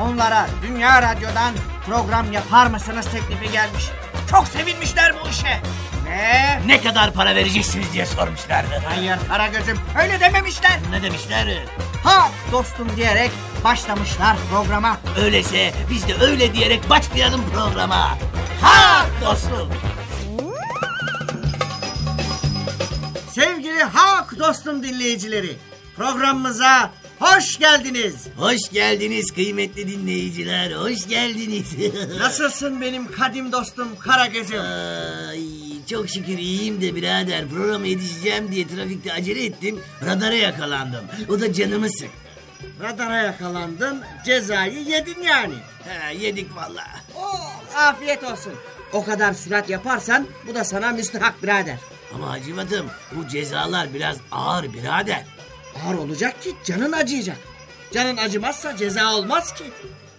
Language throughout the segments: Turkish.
onlara Dünya Radyo'dan program yapar mısınız teklifi gelmiş. Çok sevinmişler bu işe. Ve Ne kadar para vereceksiniz diye sormuşlardı. hayır Karagöz'üm öyle dememişler. Ne demişler? Ha dostum diyerek başlamışlar programa. Öyleyse biz de öyle diyerek başlayalım programa. Ha dostum. Sevgili Halk Dostum dinleyicileri, programımıza hoş geldiniz. Hoş geldiniz kıymetli dinleyiciler. Hoş geldiniz. Nasılsın benim kadim dostum Karagöz'üm? Ay, çok şükür iyiyim de birader. Programa yetişeceğim diye trafikte acele ettim. Radara yakalandım. O da canımı sık. Radara yakalandın, cezayı yedin yani. Ha, yedik vallahi. Oh, afiyet olsun. O kadar sürat yaparsan bu da sana müstahak birader. Ama Hacivat'ım bu cezalar biraz ağır birader. Ağır olacak ki canın acıyacak. Canın acımazsa ceza olmaz ki.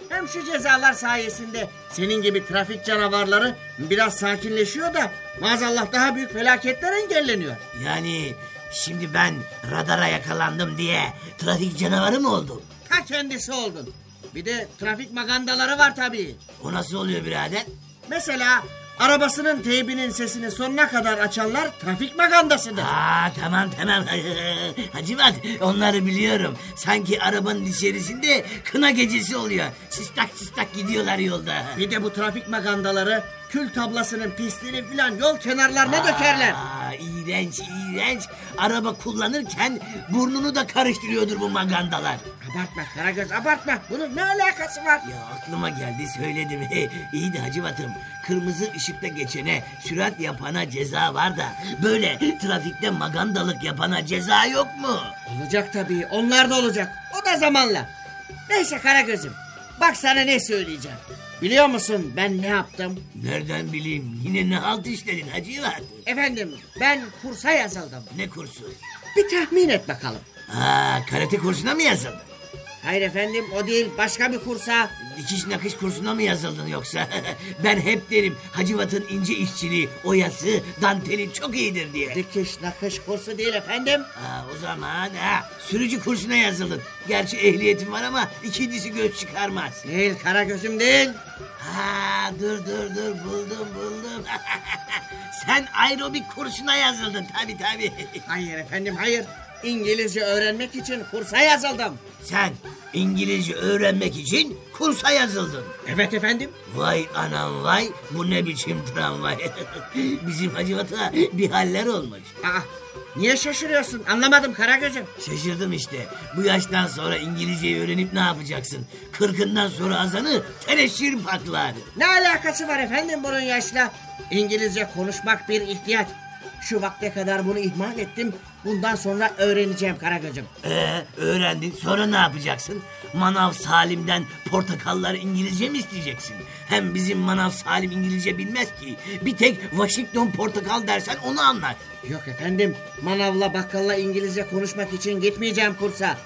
Hem şu cezalar sayesinde senin gibi trafik canavarları biraz sakinleşiyor da maazallah daha büyük felaketler engelleniyor. Yani şimdi ben radara yakalandım diye trafik canavarı mı oldum? Ta kendisi oldun. Bir de trafik magandaları var tabii. O nasıl oluyor birader? Mesela arabasının teybinin sesini sonuna kadar açanlar trafik magandasıdır. Aa tamam tamam Hacivat onları biliyorum. Sanki arabanın içerisinde kına gecesi oluyor. Sistak sistak gidiyorlar yolda. Bir de bu trafik magandaları kül tablasının pisliğini filan yol kenarlarına dökerler. Aa, iğrenç iğrenç. Araba kullanırken burnunu da karıştırıyordur bu magandalar. Abartma Karagöz abartma. Bunun ne alakası var? Ya aklıma geldi söyledim. İyi de Hacivat'ım kırmızı ışıkta geçene sürat yapana ceza var da böyle trafikte magandalık yapana ceza yok mu? Olacak tabii. Onlar da olacak. O da zamanla. Neyse Karagöz'üm. Bak sana ne söyleyeceğim. Biliyor musun ben ne yaptım? Nereden bileyim yine ne halt işledin Hacivat? Efendim ben kursa yazıldım. Ne kursu? Bir tahmin et bakalım. Aa, karate kursuna mı yazıldın? Hayır efendim o değil başka bir kursa. Dikiş nakış kursuna mı yazıldın yoksa? ben hep derim Hacivat'ın ince işçiliği, oyası, danteli çok iyidir diye. Dikiş nakış kursu değil efendim. Aa, o zaman ha, sürücü kursuna yazıldın. Gerçi ehliyetim var ama ikincisi göz çıkarmaz. Değil Karagöz'üm değil. Ha, dur dur dur buldum buldum. Sen aerobik kursuna yazıldın tabi tabi. Hayır efendim hayır. İngilizce öğrenmek için kursa yazıldım. Sen İngilizce öğrenmek için kursa yazıldın. Evet efendim. Vay anam vay bu ne biçim tramvay. Bizim Hacivat'a bir haller olmuş. Aa, niye şaşırıyorsun? Anlamadım Karagöz'üm. Şaşırdım işte. Bu yaştan sonra İngilizceyi öğrenip ne yapacaksın? Kırkından sonra azanı teneşir patlar. Ne alakası var efendim bunun yaşla? İngilizce konuşmak bir ihtiyaç. Şu vakte kadar bunu ihmal ettim. Bundan sonra öğreneceğim Karagöz'üm. Ee, öğrendin sonra ne yapacaksın? Manav Salim'den portakalları İngilizce mi isteyeceksin? Hem bizim Manav Salim İngilizce bilmez ki. Bir tek Washington portakal dersen onu anlar. Yok efendim. Manavla bakkalla İngilizce konuşmak için gitmeyeceğim kursa.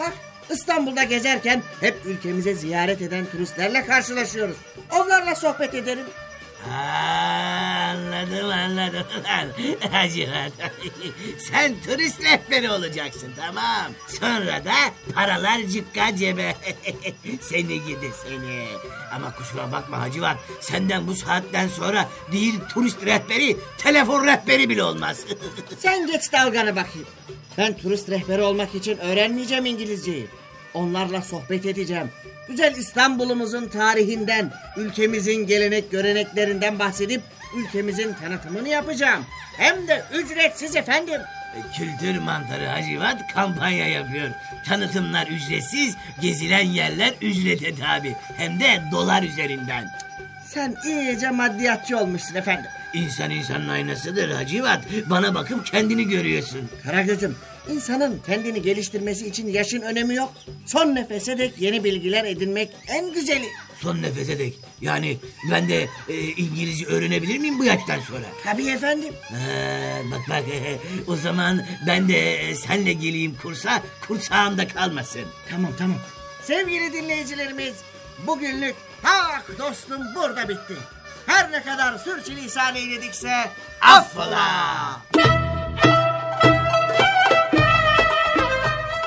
Bak İstanbul'da gezerken hep ülkemize ziyaret eden turistlerle karşılaşıyoruz. Onlarla sohbet ederim. Ha, anladım anladım. Hacivat. Sen turist rehberi olacaksın tamam. Sonra da paralar cıkka cebe. seni gidi seni. Ama kusura bakma Hacivat. Senden bu saatten sonra değil turist rehberi, telefon rehberi bile olmaz. Sen geç dalganı bakayım. Ben turist rehberi olmak için öğrenmeyeceğim İngilizceyi. Onlarla sohbet edeceğim. Güzel İstanbul'umuzun tarihinden, ülkemizin gelenek göreneklerinden bahsedip ülkemizin tanıtımını yapacağım. Hem de ücretsiz efendim. Kültür mantarı Hacivat kampanya yapıyor. Tanıtımlar ücretsiz, gezilen yerler ücrete tabi. Hem de dolar üzerinden. Sen iyice maddiyatçı olmuşsun efendim. İnsan insanın aynasıdır Hacivat. Bana bakıp kendini görüyorsun. Karagöz'üm insanın kendini geliştirmesi için yaşın önemi yok. Son nefese dek yeni bilgiler edinmek en güzeli. Son nefese dek. Yani ben de e, İngilizce öğrenebilir miyim bu yaştan sonra? Tabii efendim. Ha, bak bak o zaman ben de e, senle geleyim kursa kursağımda kalmasın. Tamam tamam. Sevgili dinleyicilerimiz bugünlük tak dostum burada bitti. Her ne kadar sürçülisan eyledikse affola.